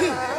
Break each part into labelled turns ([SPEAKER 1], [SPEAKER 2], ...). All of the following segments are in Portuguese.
[SPEAKER 1] Hmm.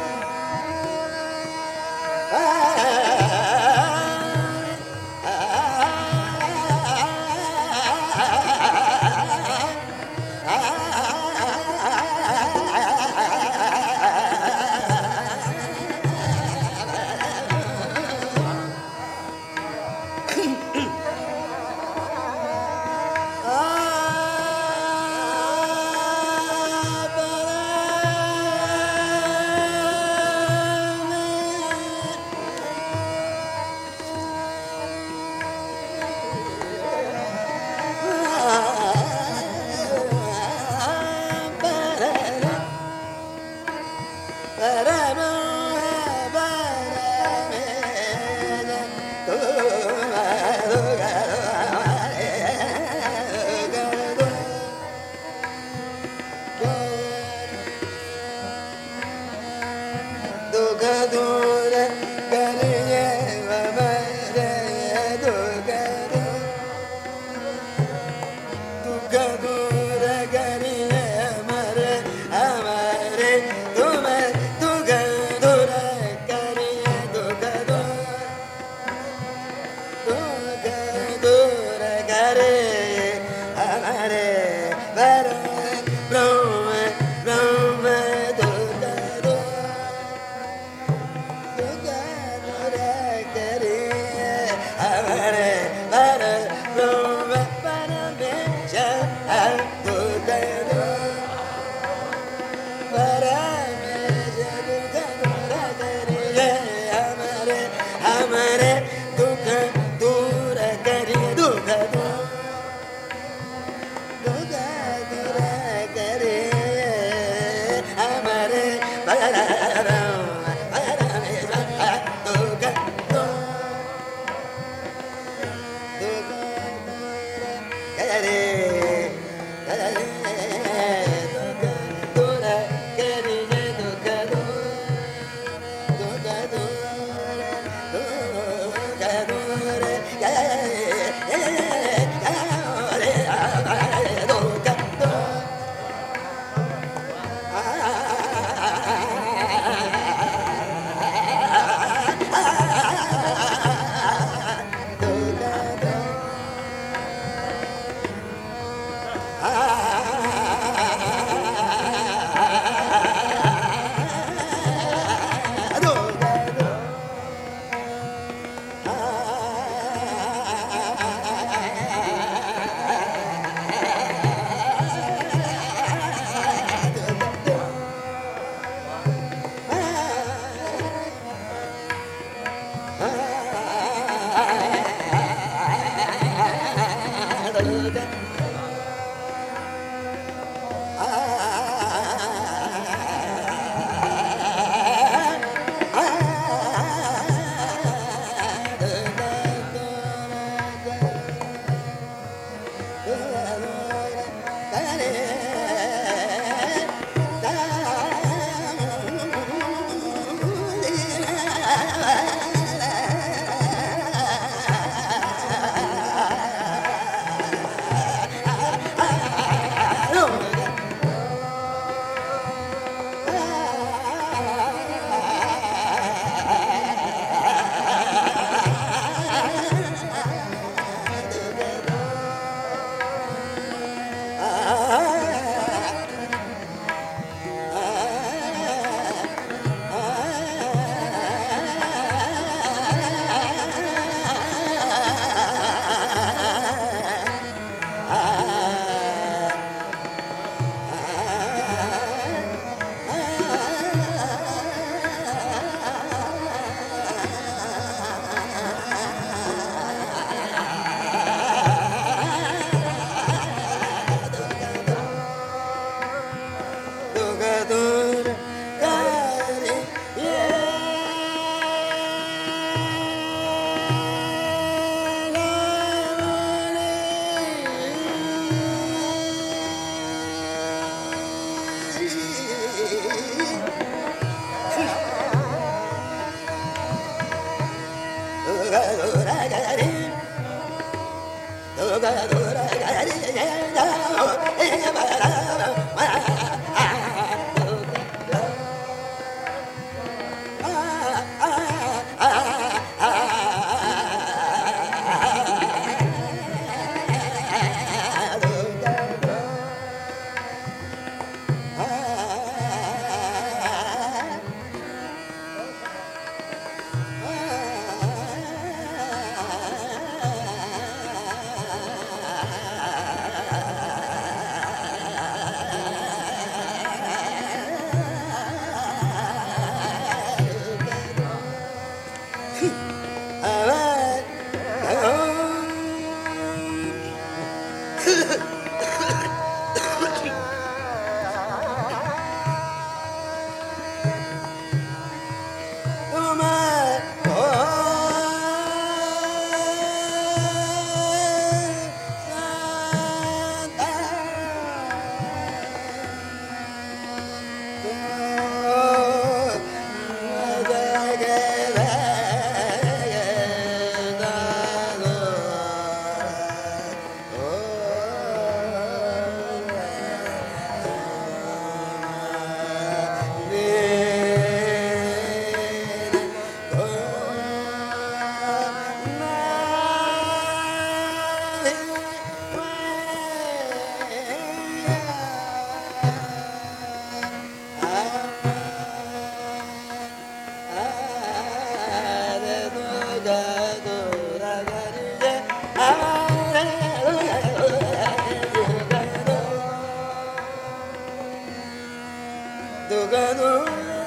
[SPEAKER 1] Amare